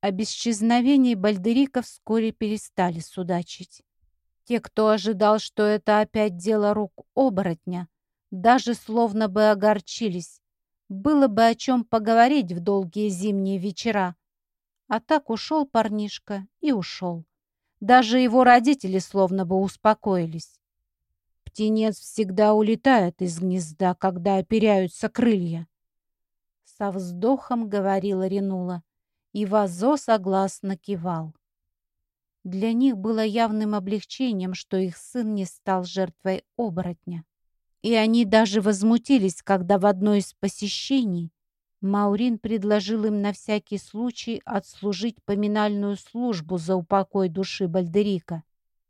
об исчезновении Бальдерика вскоре перестали судачить. Те, кто ожидал, что это опять дело рук оборотня, даже словно бы огорчились. Было бы о чем поговорить в долгие зимние вечера. А так ушел парнишка и ушел. Даже его родители словно бы успокоились. Птенец всегда улетает из гнезда, когда оперяются крылья. Со вздохом говорила Ренула, и Вазо согласно кивал. Для них было явным облегчением, что их сын не стал жертвой оборотня. И они даже возмутились, когда в одно из посещений Маурин предложил им на всякий случай отслужить поминальную службу за упокой души Бальдерика.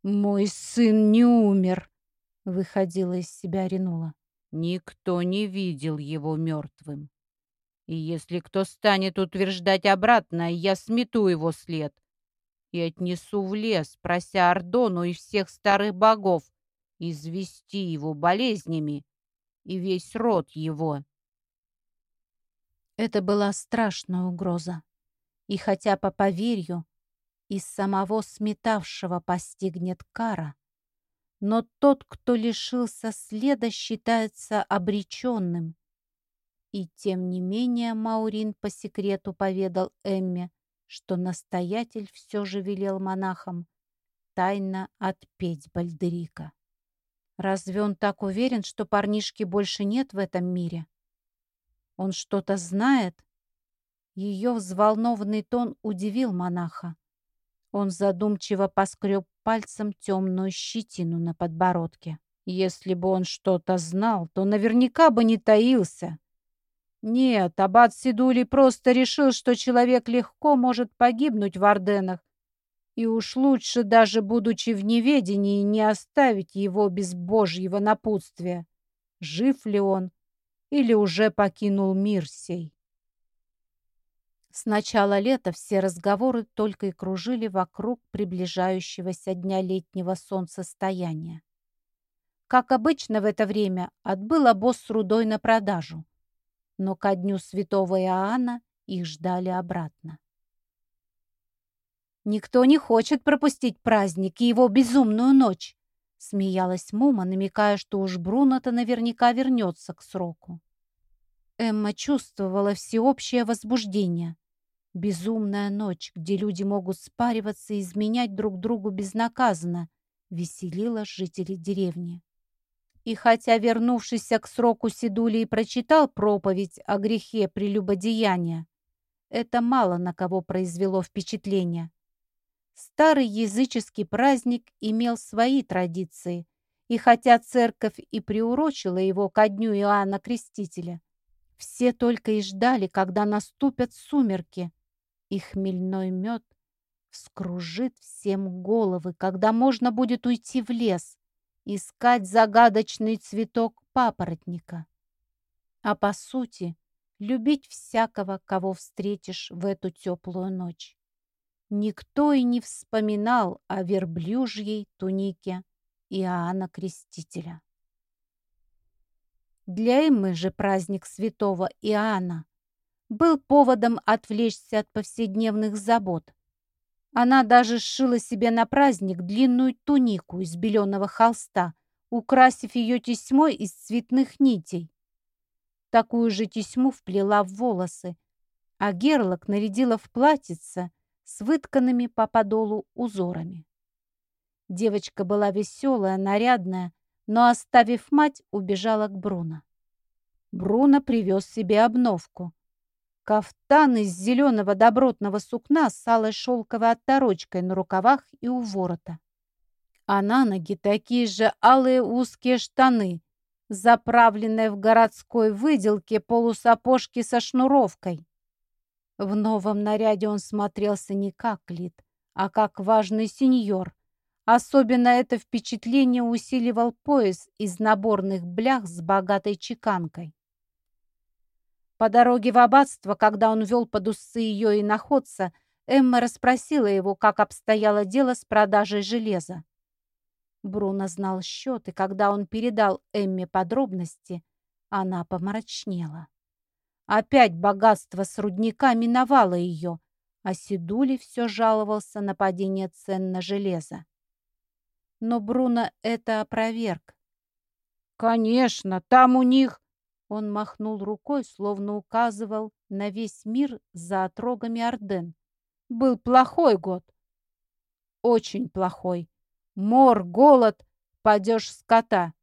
«Мой сын не умер!» — выходила из себя Ренула. «Никто не видел его мертвым. И если кто станет утверждать обратное, я смету его след и отнесу в лес, прося Ордону и всех старых богов извести его болезнями и весь род его». Это была страшная угроза. И хотя по поверью из самого сметавшего постигнет кара, но тот, кто лишился следа, считается обреченным. И тем не менее Маурин по секрету поведал Эмме, что настоятель все же велел монахам тайно отпеть Бальдерика. Разве он так уверен, что парнишки больше нет в этом мире? Он что-то знает? Ее взволнованный тон удивил монаха. Он задумчиво поскреб пальцем темную щетину на подбородке. Если бы он что-то знал, то наверняка бы не таился. Нет, аббат Сидули просто решил, что человек легко может погибнуть в Орденах, и уж лучше, даже будучи в неведении, не оставить его без божьего напутствия. Жив ли он или уже покинул мир сей. С начала лета все разговоры только и кружили вокруг приближающегося дня летнего солнцестояния. Как обычно в это время отбыл обоз с рудой на продажу, но ко дню святого Иоанна их ждали обратно. «Никто не хочет пропустить праздник и его безумную ночь», Смеялась Мума, намекая, что уж Бруно-то наверняка вернется к сроку. Эмма чувствовала всеобщее возбуждение. Безумная ночь, где люди могут спариваться и изменять друг другу безнаказанно, веселила жителей деревни. И хотя вернувшийся к сроку Сидулий прочитал проповедь о грехе прелюбодеяния, это мало на кого произвело впечатление. Старый языческий праздник имел свои традиции, и хотя церковь и приурочила его ко дню Иоанна Крестителя, все только и ждали, когда наступят сумерки, и хмельной мед вскружит всем головы, когда можно будет уйти в лес, искать загадочный цветок папоротника. А по сути, любить всякого, кого встретишь в эту теплую ночь. Никто и не вспоминал о верблюжьей тунике Иоанна Крестителя. Для Эммы же праздник святого Иоанна был поводом отвлечься от повседневных забот. Она даже сшила себе на праздник длинную тунику из беленого холста, украсив ее тесьмой из цветных нитей. Такую же тесьму вплела в волосы, а Герлок нарядила в платьице с вытканными по подолу узорами. Девочка была веселая, нарядная, но, оставив мать, убежала к Бруно. Бруно привез себе обновку. Кафтан из зеленого добротного сукна с алой шелковой отторочкой на рукавах и у ворота. А на ноги такие же алые узкие штаны, заправленные в городской выделке полусапожки со шнуровкой. В новом наряде он смотрелся не как Лид, а как важный сеньор. Особенно это впечатление усиливал пояс из наборных блях с богатой чеканкой. По дороге в аббатство, когда он вел под усы ее и находца, Эмма расспросила его, как обстояло дело с продажей железа. Бруно знал счет, и когда он передал Эмме подробности, она помрачнела. Опять богатство с рудника миновало ее, а Сидули все жаловался на падение цен на железо. Но Бруно это опроверг. «Конечно, там у них...» Он махнул рукой, словно указывал на весь мир за отрогами Орден. «Был плохой год. Очень плохой. Мор, голод, падеж скота.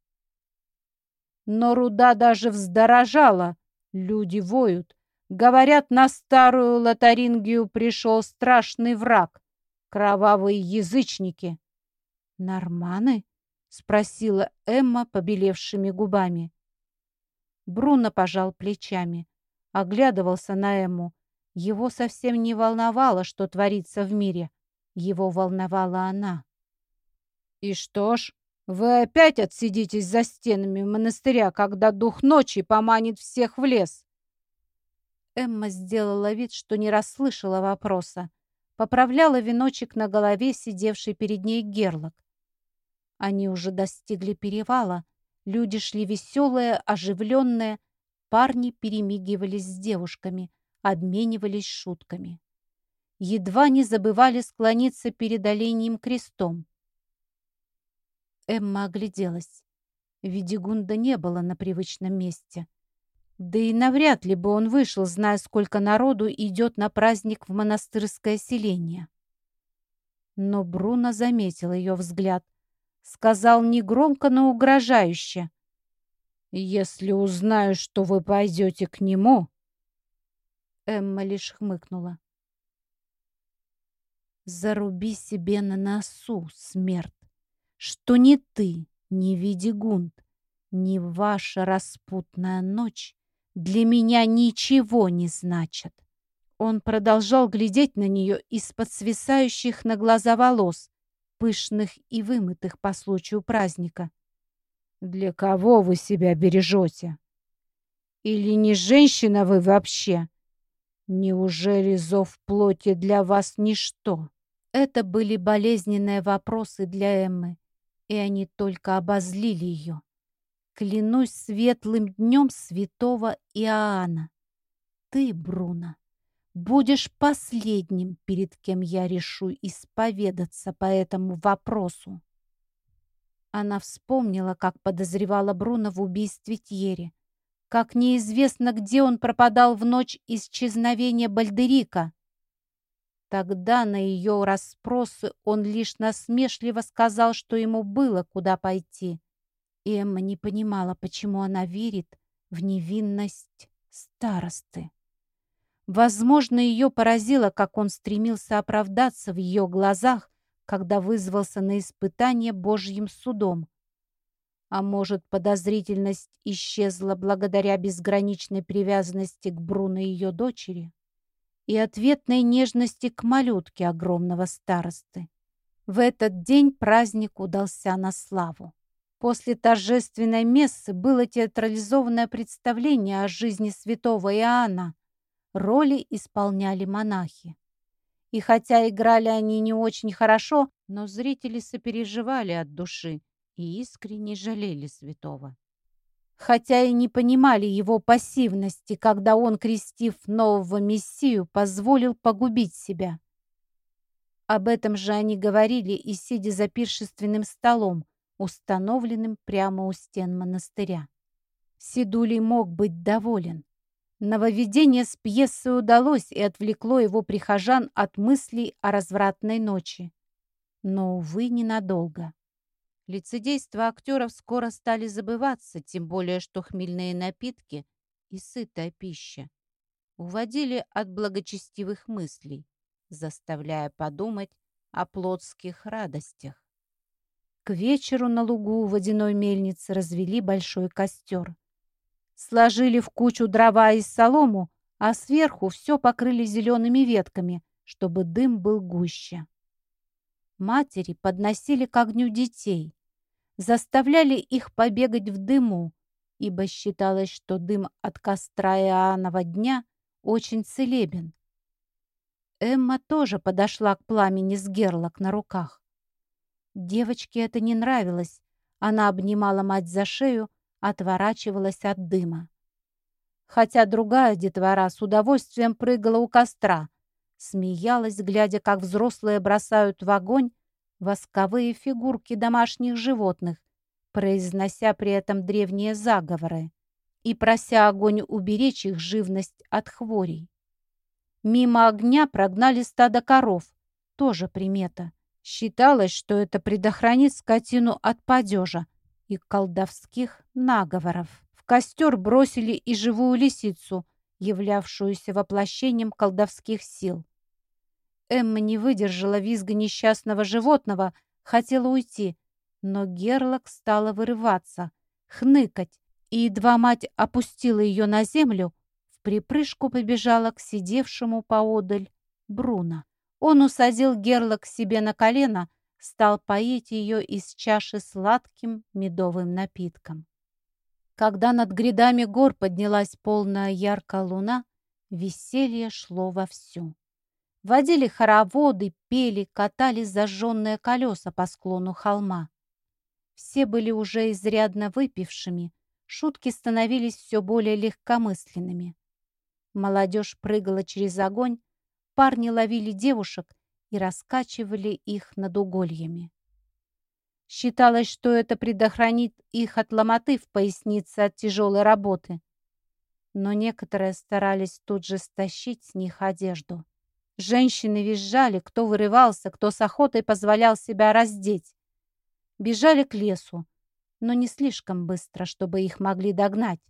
Но руда даже вздорожала. Люди воют. Говорят, на старую Лотарингию пришел страшный враг. Кровавые язычники. «Норманы?» — спросила Эмма побелевшими губами. Бруно пожал плечами, оглядывался на Эмму. Его совсем не волновало, что творится в мире. Его волновала она. «И что ж, вы опять отсидитесь за стенами монастыря, когда дух ночи поманит всех в лес?» Эмма сделала вид, что не расслышала вопроса. Поправляла веночек на голове, сидевший перед ней герлок. Они уже достигли перевала. Люди шли веселые, оживленные. Парни перемигивались с девушками, обменивались шутками. Едва не забывали склониться перед оленьим крестом. Эмма огляделась. Видигунда не было на привычном месте. Да и навряд ли бы он вышел, зная, сколько народу идет на праздник в монастырское селение. Но Бруно заметил ее взгляд. Сказал негромко, но угрожающе. «Если узнаю, что вы пойдете к нему...» Эмма лишь хмыкнула. «Заруби себе на носу, смерть!» что ни ты, ни Видигунд, ни ваша распутная ночь для меня ничего не значат. Он продолжал глядеть на нее из-под свисающих на глаза волос, пышных и вымытых по случаю праздника. «Для кого вы себя бережете? Или не женщина вы вообще? Неужели зов плоти для вас ничто?» Это были болезненные вопросы для Эммы и они только обозлили ее. Клянусь светлым днем святого Иоанна. Ты, Бруно, будешь последним, перед кем я решу исповедаться по этому вопросу. Она вспомнила, как подозревала Бруно в убийстве Тьери, как неизвестно, где он пропадал в ночь исчезновения Бальдерика, Тогда на ее расспросы он лишь насмешливо сказал, что ему было куда пойти. Эмма не понимала, почему она верит в невинность старосты. Возможно, ее поразило, как он стремился оправдаться в ее глазах, когда вызвался на испытание Божьим судом. А может, подозрительность исчезла благодаря безграничной привязанности к Бруно ее дочери? и ответной нежности к малютке огромного старосты. В этот день праздник удался на славу. После торжественной мессы было театрализованное представление о жизни святого Иоанна. Роли исполняли монахи. И хотя играли они не очень хорошо, но зрители сопереживали от души и искренне жалели святого хотя и не понимали его пассивности, когда он, крестив нового мессию, позволил погубить себя. Об этом же они говорили и сидя за пиршественным столом, установленным прямо у стен монастыря. Сидулей мог быть доволен. Нововведение с пьесой удалось и отвлекло его прихожан от мыслей о развратной ночи. Но, увы, ненадолго. Лицедейство актеров скоро стали забываться, тем более что хмельные напитки и сытая пища уводили от благочестивых мыслей, заставляя подумать о плотских радостях. К вечеру на лугу у водяной мельницы развели большой костер. Сложили в кучу дрова и солому, а сверху все покрыли зелеными ветками, чтобы дым был гуще. Матери подносили к огню детей, заставляли их побегать в дыму, ибо считалось, что дым от костра Иоаннова дня очень целебен. Эмма тоже подошла к пламени с герлок на руках. Девочке это не нравилось. Она обнимала мать за шею, отворачивалась от дыма. Хотя другая детвора с удовольствием прыгала у костра, смеялась, глядя, как взрослые бросают в огонь восковые фигурки домашних животных, произнося при этом древние заговоры и прося огонь уберечь их живность от хворей. Мимо огня прогнали стадо коров, тоже примета. Считалось, что это предохранит скотину от падежа и колдовских наговоров. В костер бросили и живую лисицу, являвшуюся воплощением колдовских сил. Эмма не выдержала визга несчастного животного, хотела уйти, но Герлок стала вырываться, хныкать, и едва мать опустила ее на землю, в припрыжку побежала к сидевшему поодаль Бруно. Он усадил Герла к себе на колено, стал поить ее из чаши сладким медовым напитком. Когда над грядами гор поднялась полная яркая луна, веселье шло вовсю. Водили хороводы, пели, катали зажженные колеса по склону холма. Все были уже изрядно выпившими, шутки становились все более легкомысленными. Молодежь прыгала через огонь, парни ловили девушек и раскачивали их над угольями. Считалось, что это предохранит их от ломоты в пояснице от тяжелой работы. Но некоторые старались тут же стащить с них одежду. Женщины визжали, кто вырывался, кто с охотой позволял себя раздеть. Бежали к лесу, но не слишком быстро, чтобы их могли догнать.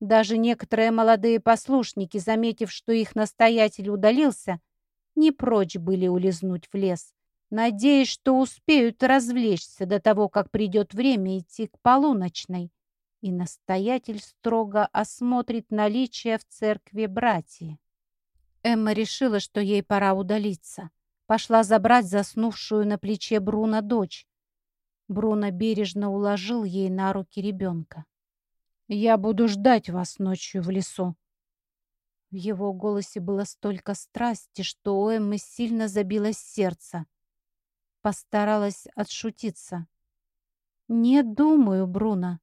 Даже некоторые молодые послушники, заметив, что их настоятель удалился, не прочь были улизнуть в лес, надеясь, что успеют развлечься до того, как придет время идти к полуночной, и настоятель строго осмотрит наличие в церкви братьев. Эмма решила, что ей пора удалиться. Пошла забрать заснувшую на плече Бруно дочь. Бруно бережно уложил ей на руки ребенка. «Я буду ждать вас ночью в лесу». В его голосе было столько страсти, что у Эммы сильно забилось сердце. Постаралась отшутиться. «Не думаю, Бруно.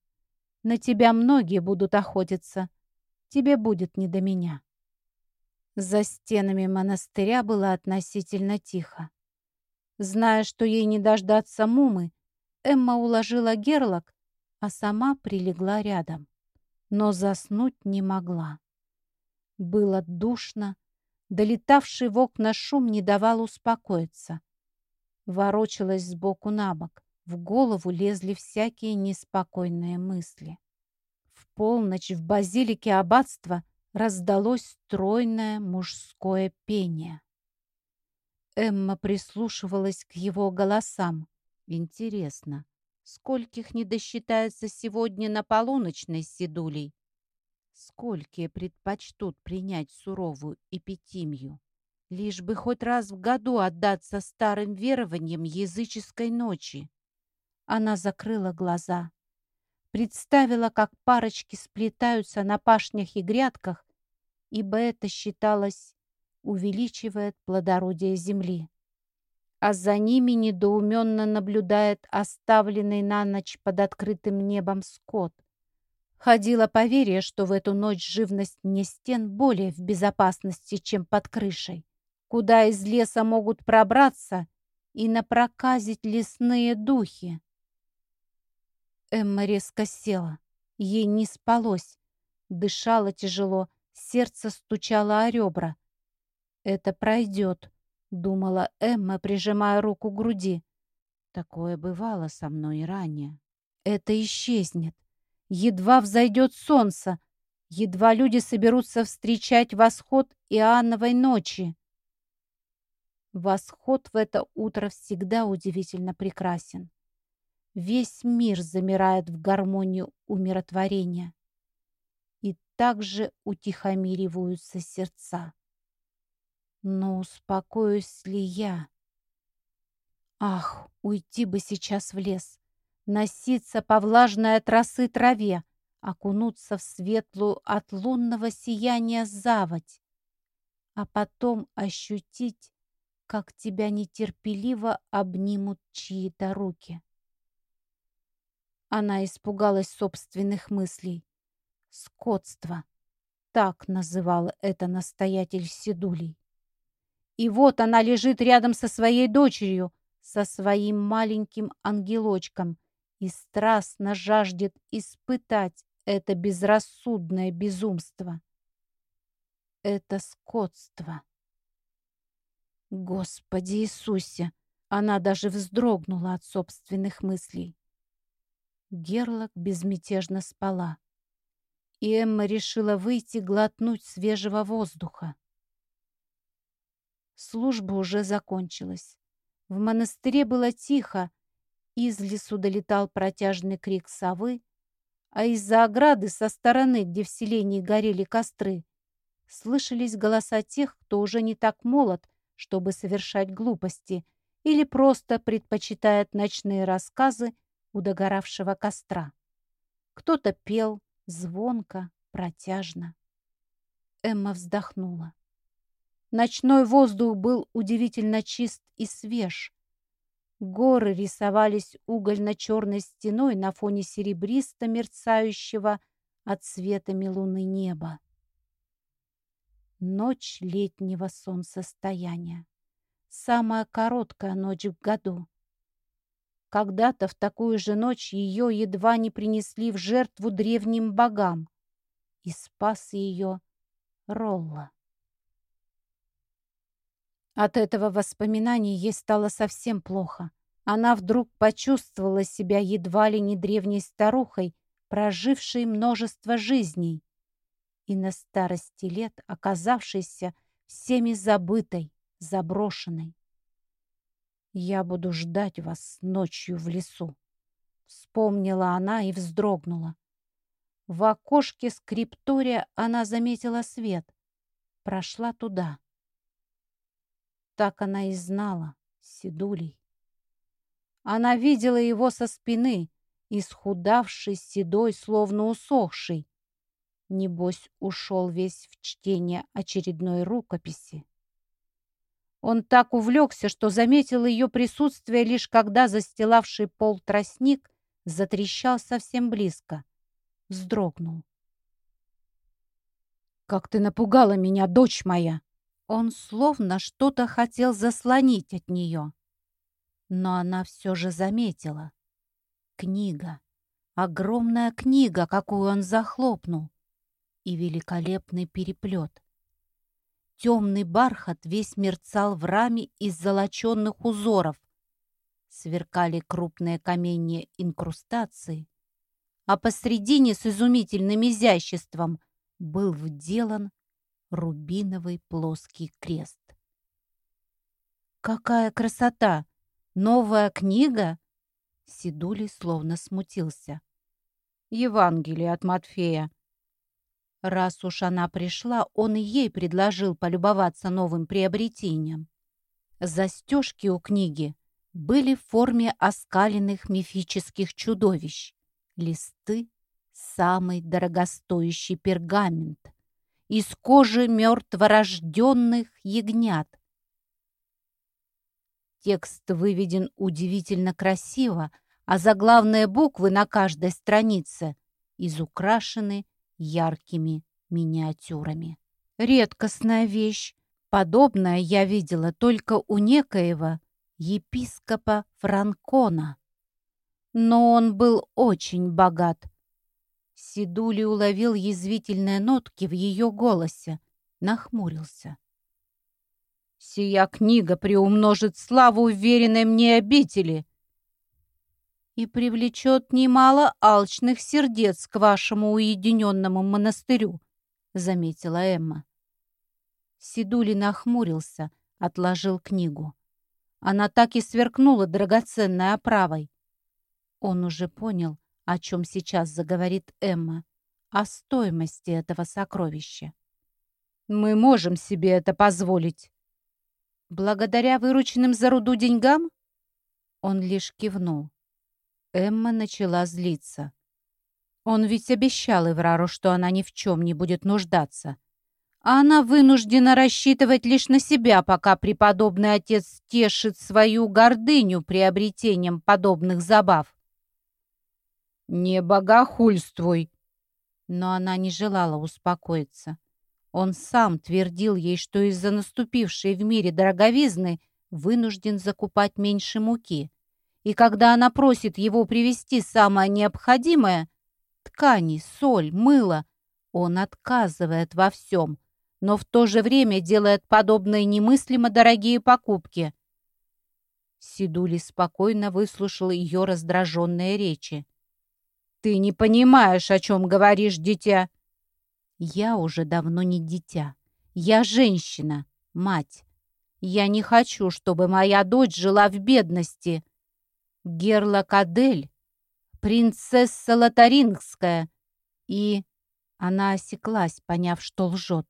На тебя многие будут охотиться. Тебе будет не до меня». За стенами монастыря было относительно тихо. Зная, что ей не дождаться мумы, Эмма уложила герлок, а сама прилегла рядом. Но заснуть не могла. Было душно, долетавший в окна шум не давал успокоиться. Ворочалась сбоку на бок, в голову лезли всякие неспокойные мысли. В полночь в базилике аббатства раздалось стройное мужское пение. Эмма прислушивалась к его голосам. Интересно, скольких не досчитается сегодня на полуночной седулей? Сколькие предпочтут принять суровую эпитимию? Лишь бы хоть раз в году отдаться старым верованиям языческой ночи. Она закрыла глаза представила, как парочки сплетаются на пашнях и грядках, ибо это считалось увеличивает плодородие земли. А за ними недоуменно наблюдает оставленный на ночь под открытым небом скот. Ходило поверье, что в эту ночь живность не стен более в безопасности, чем под крышей, куда из леса могут пробраться и напроказить лесные духи. Эмма резко села. Ей не спалось. Дышала тяжело, сердце стучало о ребра. «Это пройдет», — думала Эмма, прижимая руку к груди. «Такое бывало со мной ранее. Это исчезнет. Едва взойдет солнце, едва люди соберутся встречать восход Иоанновой ночи». Восход в это утро всегда удивительно прекрасен. Весь мир замирает в гармонию умиротворения. И также утихомириваются сердца. Но успокоюсь ли я? Ах, уйти бы сейчас в лес, носиться по влажной от росы траве, окунуться в светлую от лунного сияния заводь, а потом ощутить, как тебя нетерпеливо обнимут чьи-то руки. Она испугалась собственных мыслей. Скотство. Так называл это настоятель Седулей. И вот она лежит рядом со своей дочерью, со своим маленьким ангелочком, и страстно жаждет испытать это безрассудное безумство. Это скотство. Господи Иисусе! Она даже вздрогнула от собственных мыслей. Герлок безмятежно спала. И Эмма решила выйти глотнуть свежего воздуха. Служба уже закончилась. В монастыре было тихо, из лесу долетал протяжный крик совы, а из-за ограды со стороны, где в селении горели костры, слышались голоса тех, кто уже не так молод, чтобы совершать глупости, или просто предпочитает ночные рассказы у догоравшего костра. Кто-то пел звонко, протяжно. Эмма вздохнула. Ночной воздух был удивительно чист и свеж. Горы рисовались угольно-черной стеной на фоне серебристо мерцающего от светами луны неба. Ночь летнего солнцестояния. Самая короткая ночь в году. Когда-то в такую же ночь ее едва не принесли в жертву древним богам, и спас ее Ролла. От этого воспоминания ей стало совсем плохо. Она вдруг почувствовала себя едва ли не древней старухой, прожившей множество жизней, и на старости лет оказавшейся всеми забытой, заброшенной. «Я буду ждать вас ночью в лесу», — вспомнила она и вздрогнула. В окошке скриптория она заметила свет. Прошла туда. Так она и знала, Седулей. Она видела его со спины, исхудавший, седой, словно усохший. Небось, ушел весь в чтение очередной рукописи. Он так увлекся, что заметил ее присутствие лишь когда застилавший пол тростник затрещал совсем близко. Вздрогнул. «Как ты напугала меня, дочь моя!» Он словно что-то хотел заслонить от нее. Но она все же заметила. Книга. Огромная книга, какую он захлопнул. И великолепный переплет. Темный бархат весь мерцал в раме из золоченных узоров. Сверкали крупные каменья инкрустации, а посредине с изумительным изяществом был вделан рубиновый плоский крест. «Какая красота! Новая книга!» Сидулий словно смутился. «Евангелие от Матфея», Раз уж она пришла, он и ей предложил полюбоваться новым приобретением. Застежки у книги были в форме оскаленных мифических чудовищ. Листы — самый дорогостоящий пергамент. Из кожи мертворожденных ягнят. Текст выведен удивительно красиво, а заглавные буквы на каждой странице изукрашены яркими миниатюрами. Редкостная вещь. Подобное я видела только у некоего епископа Франкона. Но он был очень богат. Сидули уловил язвительные нотки в ее голосе, нахмурился. «Сия книга приумножит славу уверенной мне обители», и привлечет немало алчных сердец к вашему уединенному монастырю», — заметила Эмма. Сидули нахмурился, отложил книгу. Она так и сверкнула драгоценной оправой. Он уже понял, о чем сейчас заговорит Эмма, о стоимости этого сокровища. «Мы можем себе это позволить». «Благодаря вырученным за руду деньгам?» Он лишь кивнул. Эмма начала злиться. Он ведь обещал Эврару, что она ни в чем не будет нуждаться. А она вынуждена рассчитывать лишь на себя, пока преподобный отец тешит свою гордыню приобретением подобных забав. «Не богохульствуй!» Но она не желала успокоиться. Он сам твердил ей, что из-за наступившей в мире дороговизны вынужден закупать меньше муки. И когда она просит его привезти самое необходимое — ткани, соль, мыло — он отказывает во всем, но в то же время делает подобные немыслимо дорогие покупки. Сидули спокойно выслушал ее раздраженные речи. «Ты не понимаешь, о чем говоришь, дитя!» «Я уже давно не дитя. Я женщина, мать. Я не хочу, чтобы моя дочь жила в бедности. Герла Кадель, принцесса Лотарингская, и...» Она осеклась, поняв, что лжет,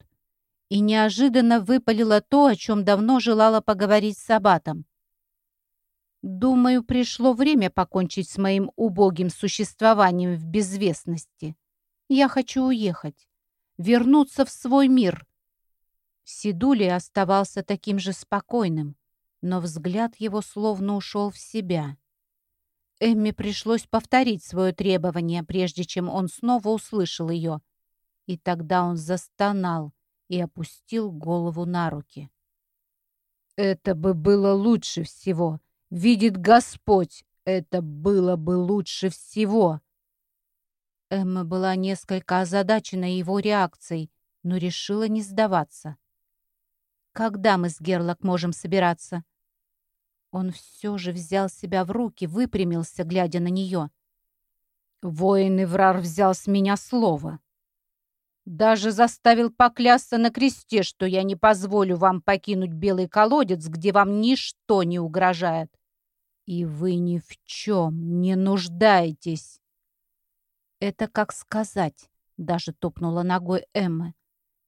и неожиданно выпалила то, о чем давно желала поговорить с Абатом. Думаю, пришло время покончить с моим убогим существованием в безвестности. Я хочу уехать, вернуться в свой мир. Сидули оставался таким же спокойным, но взгляд его словно ушел в себя. Эмме пришлось повторить свое требование, прежде чем он снова услышал ее. И тогда он застонал и опустил голову на руки. «Это бы было лучше всего», Видит Господь, это было бы лучше всего. Эмма была несколько озадачена его реакцией, но решила не сдаваться. «Когда мы с Герлок можем собираться?» Он все же взял себя в руки, выпрямился, глядя на нее. «Воин Иврар взял с меня слово. Даже заставил поклясться на кресте, что я не позволю вам покинуть белый колодец, где вам ничто не угрожает. И вы ни в чем не нуждаетесь. Это как сказать, даже топнула ногой Эмма.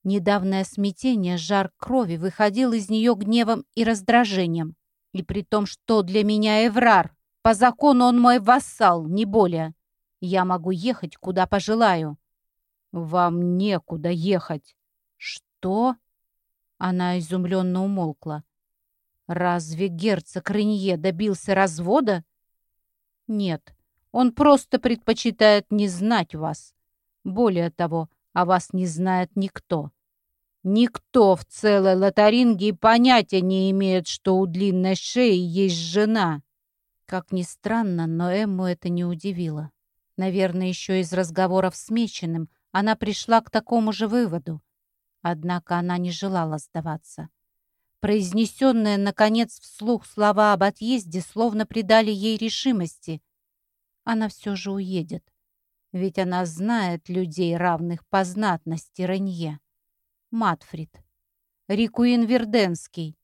Недавнее смятение, жар крови выходил из нее гневом и раздражением. И при том, что для меня Эврар, по закону он мой вассал, не более. Я могу ехать, куда пожелаю. Вам некуда ехать. Что? Она изумленно умолкла. Разве герцог Ренье добился развода? Нет, он просто предпочитает не знать вас. Более того, о вас не знает никто. Никто в целой Лотарингии понятия не имеет, что у длинной шеи есть жена. Как ни странно, но Эмму это не удивило. Наверное, еще из разговоров с Меченым она пришла к такому же выводу. Однако она не желала сдаваться. Произнесенные, наконец, вслух слова об отъезде словно придали ей решимости. Она все же уедет, ведь она знает людей, равных по знатности Ренье. Матфрид, Рикуин Верденский,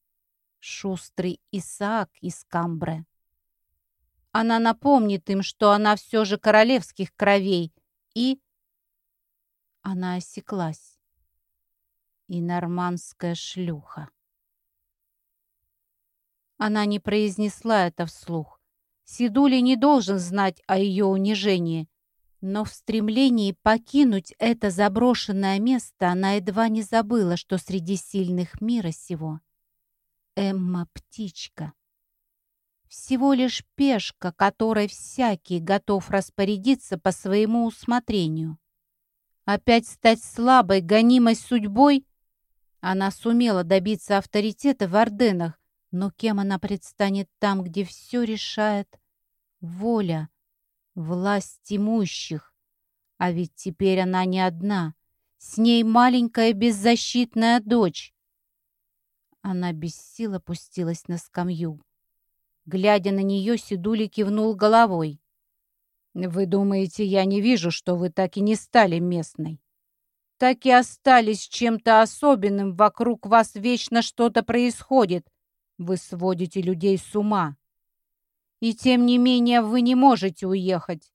шустрый Исаак из Камбре. Она напомнит им, что она все же королевских кровей, и... Она осеклась. И нормандская шлюха. Она не произнесла это вслух. Сидули не должен знать о ее унижении. Но в стремлении покинуть это заброшенное место она едва не забыла, что среди сильных мира сего Эмма — птичка. Всего лишь пешка, которой всякий готов распорядиться по своему усмотрению. Опять стать слабой, гонимой судьбой? Она сумела добиться авторитета в Орденах, но кем она предстанет там, где все решает воля, власть имущих? А ведь теперь она не одна. С ней маленькая беззащитная дочь. Она без сил опустилась на скамью. Глядя на нее, Сидули кивнул головой. «Вы думаете, я не вижу, что вы так и не стали местной? Так и остались чем-то особенным, вокруг вас вечно что-то происходит, вы сводите людей с ума. И тем не менее вы не можете уехать.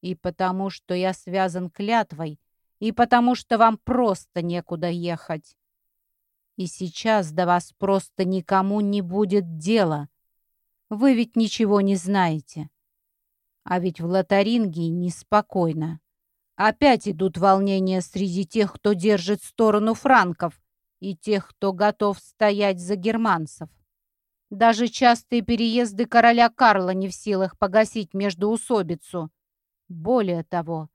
И потому, что я связан клятвой, и потому, что вам просто некуда ехать. И сейчас до вас просто никому не будет дела. Вы ведь ничего не знаете. А ведь в Лотарингии неспокойно. Опять идут волнения среди тех, кто держит сторону франков, и тех, кто готов стоять за германцев. Даже частые переезды короля Карла не в силах погасить междоусобицу. Более того,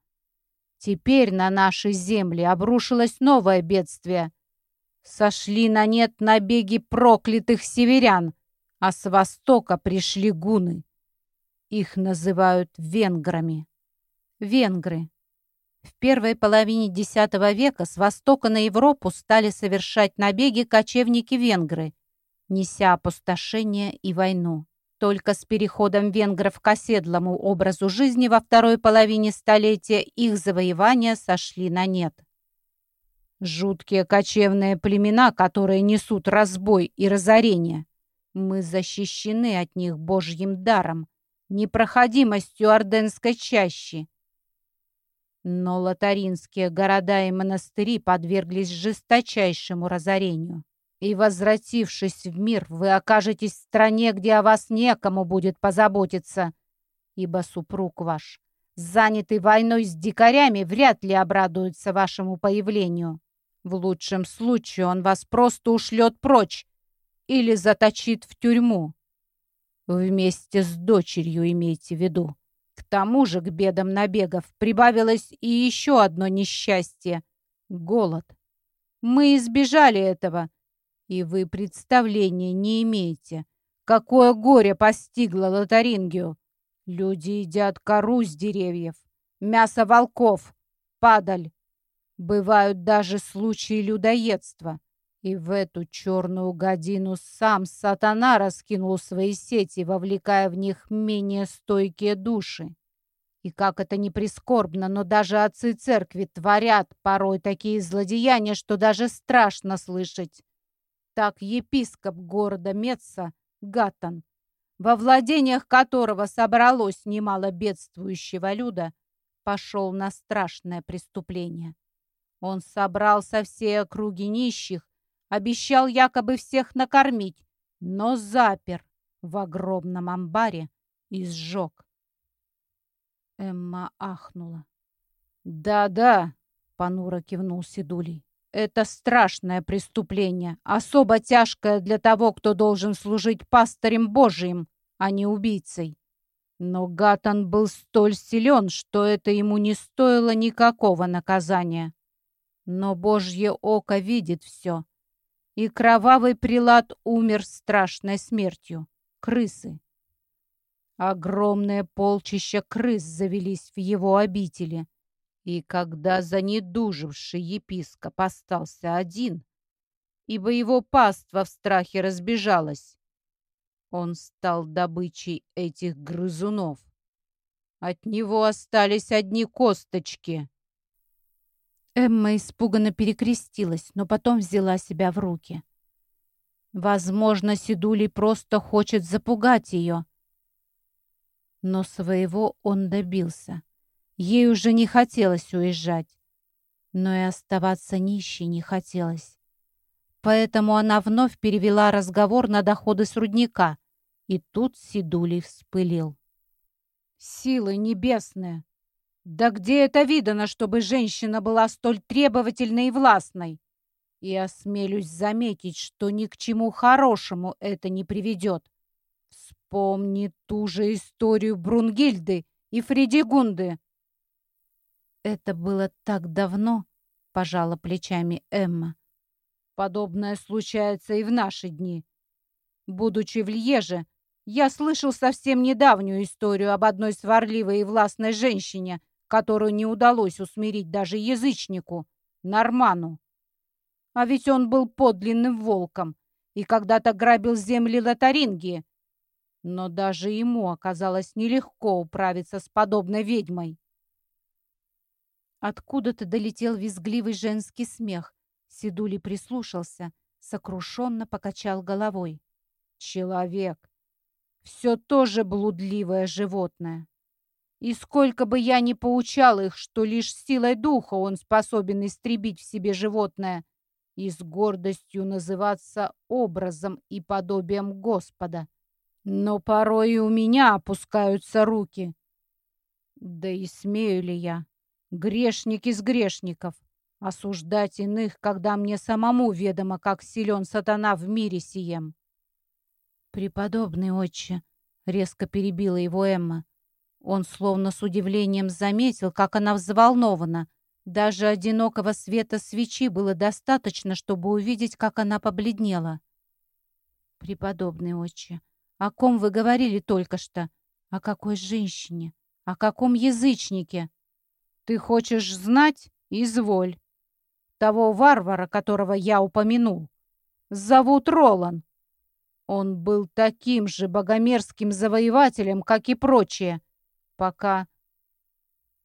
Теперь на нашей земле обрушилось новое бедствие. Сошли на нет набеги проклятых северян, а с востока пришли гуны. Их называют венграми. Венгры. В первой половине X века с востока на Европу стали совершать набеги кочевники-венгры, неся опустошение и войну. Только с переходом венгров к оседлому образу жизни во второй половине столетия их завоевания сошли на нет. Жуткие кочевные племена, которые несут разбой и разорение. Мы защищены от них божьим даром, непроходимостью Орденской чащи. Но латаринские города и монастыри подверглись жесточайшему разорению. И, возвратившись в мир, вы окажетесь в стране, где о вас некому будет позаботиться, ибо супруг ваш, занятый войной с дикарями, вряд ли обрадуется вашему появлению. В лучшем случае он вас просто ушлет прочь или заточит в тюрьму. Вместе с дочерью имейте в виду. Тому же к бедам набегов прибавилось и еще одно несчастье — голод. Мы избежали этого — и вы представления не имеете, какое горе постигло Лотарингию. Люди едят кору с деревьев, мясо волков, падаль. Бывают даже случаи людоедства. И в эту черную годину сам сатана раскинул свои сети, вовлекая в них менее стойкие души. И как это ни прискорбно, но даже отцы церкви творят порой такие злодеяния, что даже страшно слышать. Так епископ города Меца Гаттон, во владениях которого собралось немало бедствующего люда, пошел на страшное преступление. Он собрал со всей округи нищих, обещал якобы всех накормить, но запер в огромном амбаре и сжег. Эмма ахнула. «Да-да», — понуро кивнул Сидулей. Это страшное преступление, особо тяжкое для того, кто должен служить пастырем Божиим, а не убийцей. Но Гатан был столь силен, что это ему не стоило никакого наказания. Но Божье око видит все. И кровавый прилад умер страшной смертью. Крысы. Огромное полчища крыс завелись в его обители. И когда занедуживший епископ остался один, ибо его паства в страхе разбежалась, он стал добычей этих грызунов. От него остались одни косточки. Эмма испуганно перекрестилась, но потом взяла себя в руки. Возможно, Сидулей просто хочет запугать ее. Но своего он добился. Ей уже не хотелось уезжать, но и оставаться нищей не хотелось. Поэтому она вновь перевела разговор на доходы с рудника, и тут Сидулей вспылил. «Силы небесные! Да где это видано, чтобы женщина была столь требовательной и властной? И осмелюсь заметить, что ни к чему хорошему это не приведет. Вспомни ту же историю Брунгильды и Фредигунды. «Это было так давно», — пожала плечами Эмма. «Подобное случается и в наши дни. Будучи в Льеже, я слышал совсем недавнюю историю об одной сварливой и властной женщине, которую не удалось усмирить даже язычнику, Норману. А ведь он был подлинным волком и когда-то грабил земли Лотарингии. Но даже ему оказалось нелегко управиться с подобной ведьмой. Откуда-то долетел визгливый женский смех. Сидули прислушался, сокрушенно покачал головой. «Человек! Все тоже блудливое животное. И сколько бы я ни поучал их, что лишь силой духа он способен истребить в себе животное и с гордостью называться образом и подобием Господа. Но порой и у меня опускаются руки. Да и смею ли я?» Грешник из грешников. Осуждать иных, когда мне самому ведомо, как силен сатана в мире сием. «Преподобный отче», — резко перебила его Эмма, Он словно с удивлением заметил, как она взволнована. Даже одинокого света свечи было достаточно, чтобы увидеть, как она побледнела. «Преподобный отче, о ком вы говорили только что? О какой женщине? О каком язычнике?» «Ты хочешь знать? Изволь. Того варвара, которого я упомянул, зовут Ролан. Он был таким же богомерзким завоевателем, как и прочие, пока...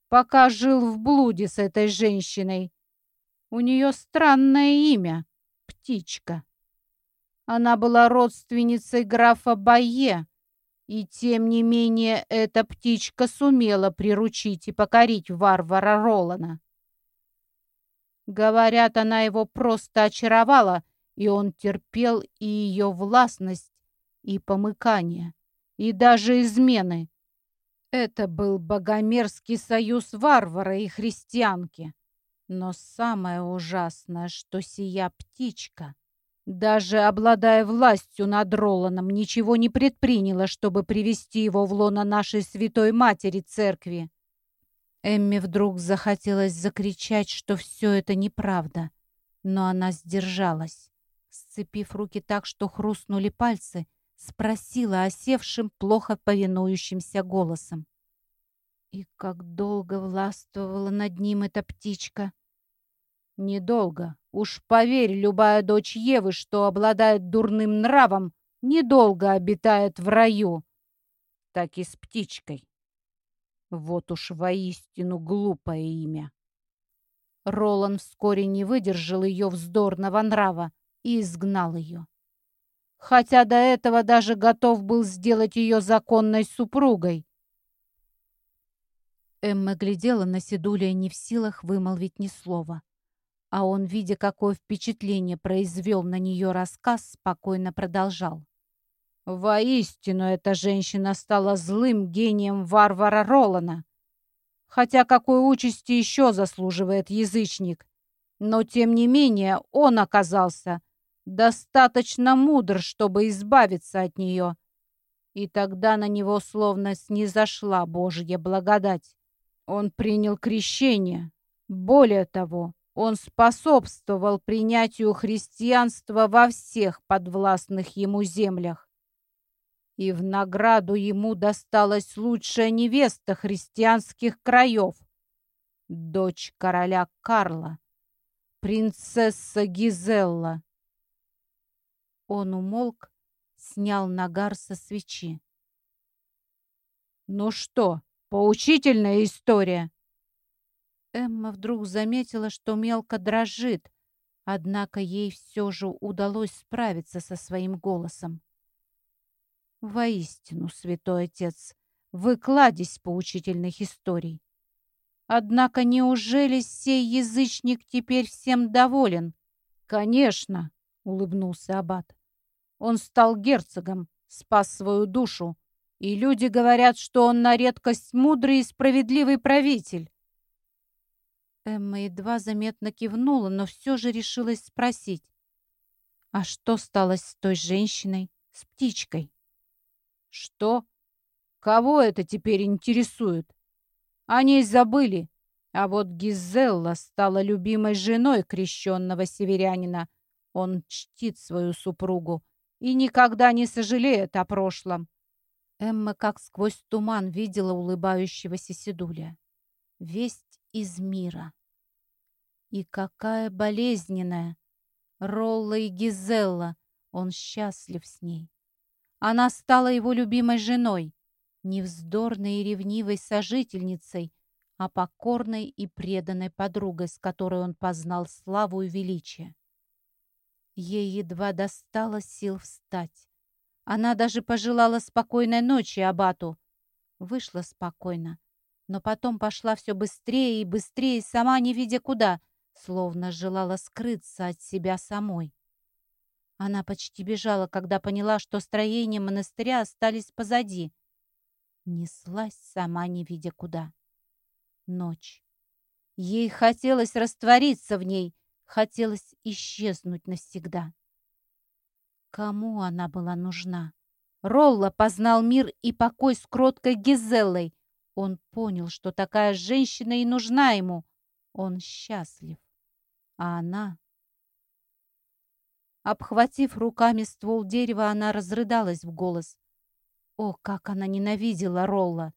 пока жил в блуде с этой женщиной. У нее странное имя — Птичка. Она была родственницей графа Байе, и тем не менее эта птичка сумела приручить и покорить варвара Ролана. Говорят, она его просто очаровала, и он терпел и ее властность, и помыкание, и даже измены. Это был богомерзкий союз варвара и христианки. Но самое ужасное, что сия птичка, даже обладая властью над Роланом, ничего не предприняла, чтобы привести его в лоно нашей святой матери церкви. Эмми вдруг захотелось закричать, что все это неправда, но она сдержалась. Сцепив руки так, что хрустнули пальцы, спросила осевшим, плохо повинующимся голосом. И как долго властвовала над ним эта птичка? Недолго. Уж поверь, любая дочь Евы, что обладает дурным нравом, недолго обитает в раю. Так и с птичкой. Вот уж воистину глупое имя. Ролан вскоре не выдержал ее вздорного нрава и изгнал ее. Хотя до этого даже готов был сделать ее законной супругой. Эмма глядела на Седулия не в силах вымолвить ни слова. А он, видя, какое впечатление произвел на нее рассказ, спокойно продолжал. Воистину, эта женщина стала злым гением варвара Ролана. Хотя какой участи еще заслуживает язычник? Но, тем не менее, он оказался достаточно мудр, чтобы избавиться от нее. И тогда на него словно снизошла Божья благодать. Он принял крещение. Более того, он способствовал принятию христианства во всех подвластных ему землях и в награду ему досталась лучшая невеста христианских краев, дочь короля Карла, принцесса Гизелла. Он умолк, снял нагар со свечи. «Ну что, поучительная история?» Эмма вдруг заметила, что мелко дрожит, однако ей все же удалось справиться со своим голосом. Воистину, святой отец, вы кладезь поучительных историй. Однако неужели сей язычник теперь всем доволен? Конечно, улыбнулся аббат. Он стал герцогом, спас свою душу, и люди говорят, что он на редкость мудрый и справедливый правитель. Эмма едва заметно кивнула, но все же решилась спросить. А что стало с той женщиной, с птичкой? Что? Кого это теперь интересует? О ней забыли. А вот Гизелла стала любимой женой крещенного северянина. Он чтит свою супругу и никогда не сожалеет о прошлом. Эмма как сквозь туман видела улыбающегося Седуля. Весть из мира. И какая болезненная! Ролла и Гизелла. Он счастлив с ней. Она стала его любимой женой, не вздорной и ревнивой сожительницей, а покорной и преданной подругой, с которой он познал славу и величие. Ей едва достало сил встать. Она даже пожелала спокойной ночи Абату. Вышла спокойно, но потом пошла все быстрее и быстрее, сама не видя куда, словно желала скрыться от себя самой. Она почти бежала, когда поняла, что строения монастыря остались позади. Неслась сама, не видя куда. Ночь. Ей хотелось раствориться в ней, хотелось исчезнуть навсегда. Кому она была нужна? Ролла познал мир и покой с кроткой Гизеллой. Он понял, что такая женщина и нужна ему. Он счастлив. А она... Обхватив руками ствол дерева, она разрыдалась в голос. О, как она ненавидела Ролла!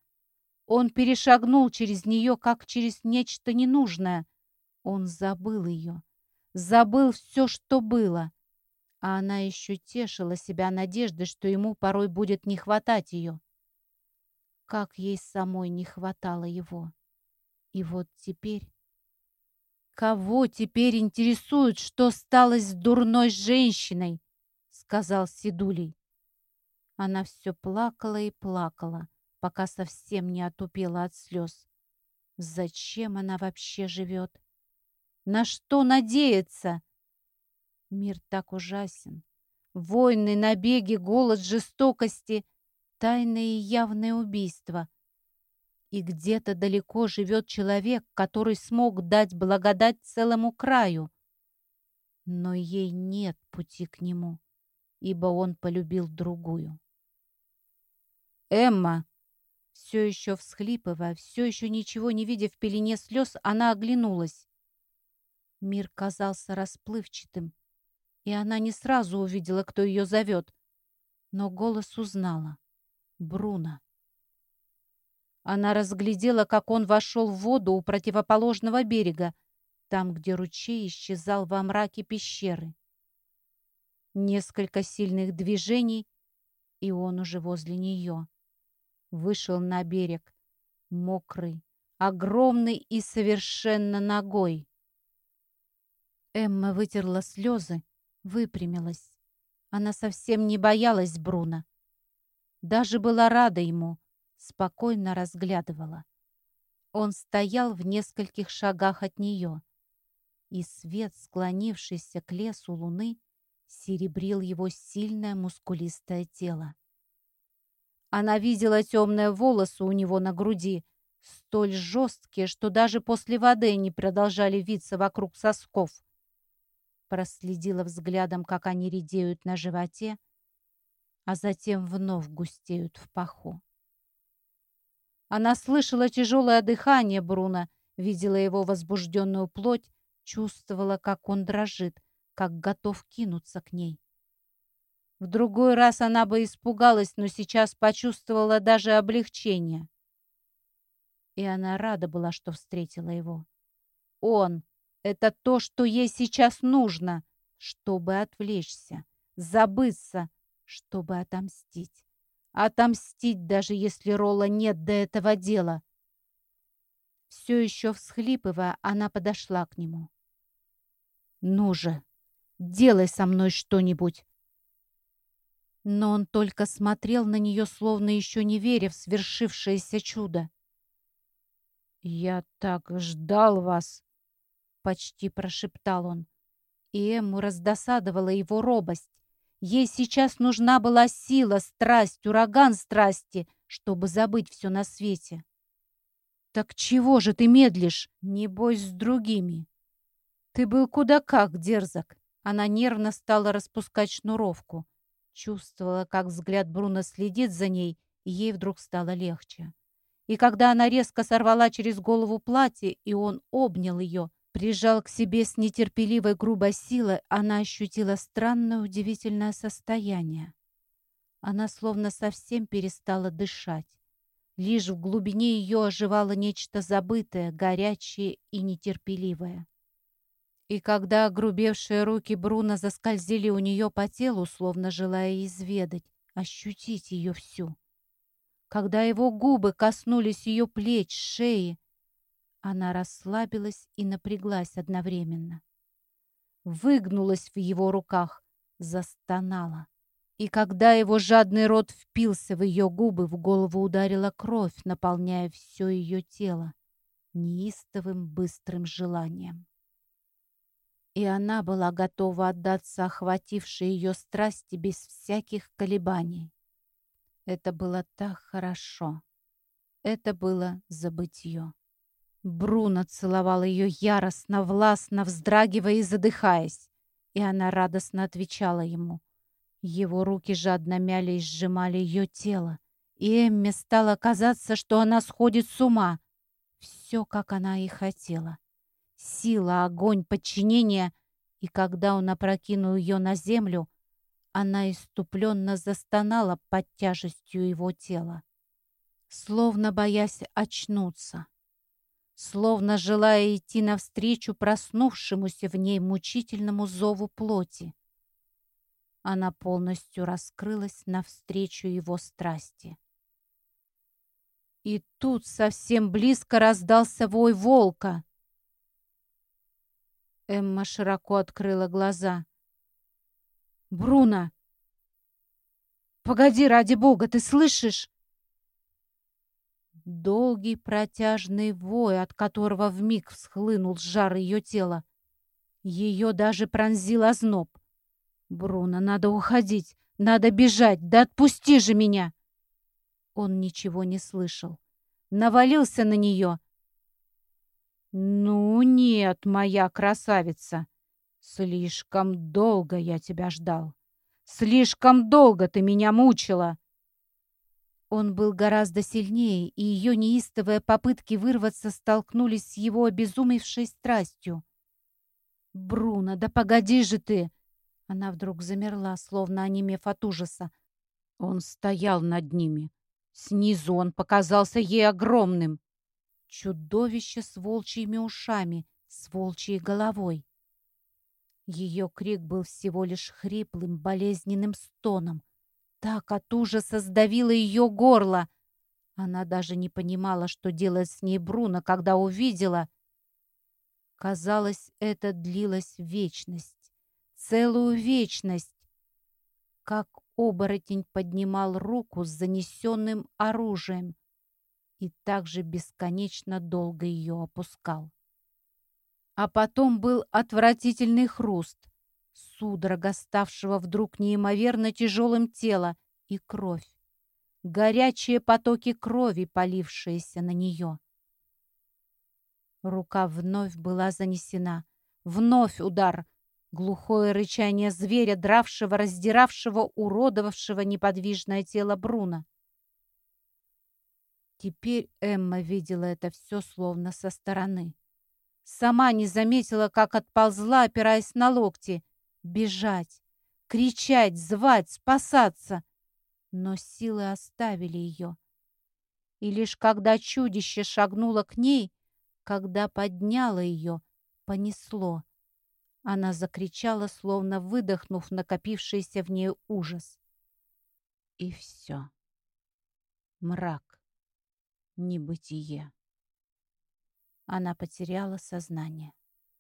Он перешагнул через нее, как через нечто ненужное. Он забыл ее, забыл все, что было. А она еще тешила себя надеждой, что ему порой будет не хватать ее. Как ей самой не хватало его. И вот теперь... «Кого теперь интересует, что стало с дурной женщиной?» — сказал Сидулей. Она все плакала и плакала, пока совсем не отупела от слез. Зачем она вообще живет? На что надеяться? Мир так ужасен. Войны, набеги, голод, жестокости, тайные и явные убийства. И где-то далеко живет человек, который смог дать благодать целому краю. Но ей нет пути к нему, ибо он полюбил другую. «Эмма!» Все еще всхлипывая, все еще ничего не видя в пелене слез, она оглянулась. Мир казался расплывчатым, и она не сразу увидела, кто ее зовет, но голос узнала. Бруно. Она разглядела, как он вошел в воду у противоположного берега, там, где ручей исчезал во мраке пещеры. Несколько сильных движений, и он уже возле нее вышел на берег, мокрый, огромный и совершенно ногой. Эмма вытерла слезы, выпрямилась. Она совсем не боялась Бруна. Даже была рада ему, спокойно разглядывала. Он стоял в нескольких шагах от нее, и свет, склонившийся к лесу луны, серебрил его сильное мускулистое тело. Она видела темные волосы у него на груди, столь жесткие, что даже после воды они продолжали виться вокруг сосков. Проследила взглядом, как они редеют на животе, а затем вновь густеют в паху. Она слышала тяжелое дыхание Бруна, видела его возбужденную плоть, чувствовала, как он дрожит, как готов кинуться к ней. В другой раз она бы испугалась, но сейчас почувствовала даже облегчение. И она рада была, что встретила его. Он — это то, что ей сейчас нужно, чтобы отвлечься, забыться, чтобы отомстить. Отомстить, даже если Ролла нет до этого дела. Все еще всхлипывая, она подошла к нему. «Ну же, делай со мной что-нибудь!» Но он только смотрел на нее, словно еще не веря в свершившееся чудо. «Я так ждал вас!» — почти прошептал он. И Эмму раздосадовала его робость. Ей сейчас нужна была сила, страсть, ураган страсти, чтобы забыть все на свете. «Так чего же ты медлишь? Не бойся с другими!» «Ты был куда как дерзок!» Она нервно стала распускать шнуровку. Чувствовала, как взгляд Бруно следит за ней, и ей вдруг стало легче. И когда она резко сорвала через голову платье, и он обнял ее, прижал к себе с нетерпеливой грубой силой, она ощутила странное удивительное состояние. Она словно совсем перестала дышать. Лишь в глубине ее оживало нечто забытое, горячее и нетерпеливое. И когда огрубевшие руки Бруно заскользили у нее по телу, словно желая изведать, ощутить ее всю. Когда его губы коснулись ее плеч, шеи, она расслабилась и напряглась одновременно. Выгнулась в его руках, застонала. И когда его жадный рот впился в ее губы, в голову ударила кровь, наполняя все ее тело неистовым быстрым желанием и она была готова отдаться охватившей ее страсти без всяких колебаний. Это было так хорошо. Это было забытье. Бруно целовал ее яростно, властно, вздрагивая и задыхаясь, и она радостно отвечала ему. Его руки жадно мяли и сжимали ее тело, и Эмме стало казаться, что она сходит с ума. Все, как она и хотела. Сила, огонь, подчинение. И когда он опрокинул ее на землю, она иступленно застонала под тяжестью его тела, словно боясь очнуться, словно желая идти навстречу проснувшемуся в ней мучительному зову плоти. Она полностью раскрылась навстречу его страсти. И тут совсем близко раздался вой волка. Эмма широко открыла глаза. «Бруно! Погоди, ради бога, ты слышишь?» Долгий протяжный вой, от которого вмиг всхлынул жар ее тела. Ее даже пронзил озноб. «Бруно, надо уходить, надо бежать, да отпусти же меня!» Он ничего не слышал. Навалился на нее. «Ну нет, моя красавица, слишком долго я тебя ждал. Слишком долго ты меня мучила!» Он был гораздо сильнее, и ее неистовые попытки вырваться столкнулись с его обезумевшей страстью. «Бруно, да погоди же ты!» Она вдруг замерла, словно онемев от ужаса. Он стоял над ними, Снизу он показался ей огромным. Чудовище с волчьими ушами, с волчьей головой. Ее крик был всего лишь хриплым, болезненным стоном. Так от ужаса сдавило ее горло. Она даже не понимала, что делать с ней Бруно, когда увидела. Казалось, это длилось вечность. Целую вечность. Как Оборотень поднимал руку с занесенным оружием и также бесконечно долго ее опускал. А потом был отвратительный хруст, судорога ставшего вдруг неимоверно тяжелым тело и кровь, горячие потоки крови, полившиеся на нее. Рука вновь была занесена, вновь удар, Глухое рычание зверя, дравшего, раздиравшего, уродовавшего неподвижное тело Бруна. Теперь Эмма видела это все словно со стороны. Сама не заметила, как отползла, опираясь на локти. Бежать, кричать, звать, спасаться. Но силы оставили ее. И лишь когда чудище шагнуло к ней, когда подняло ее, понесло. Она закричала, словно выдохнув накопившийся в ней ужас. И все. Мрак. Небытие. Она потеряла сознание.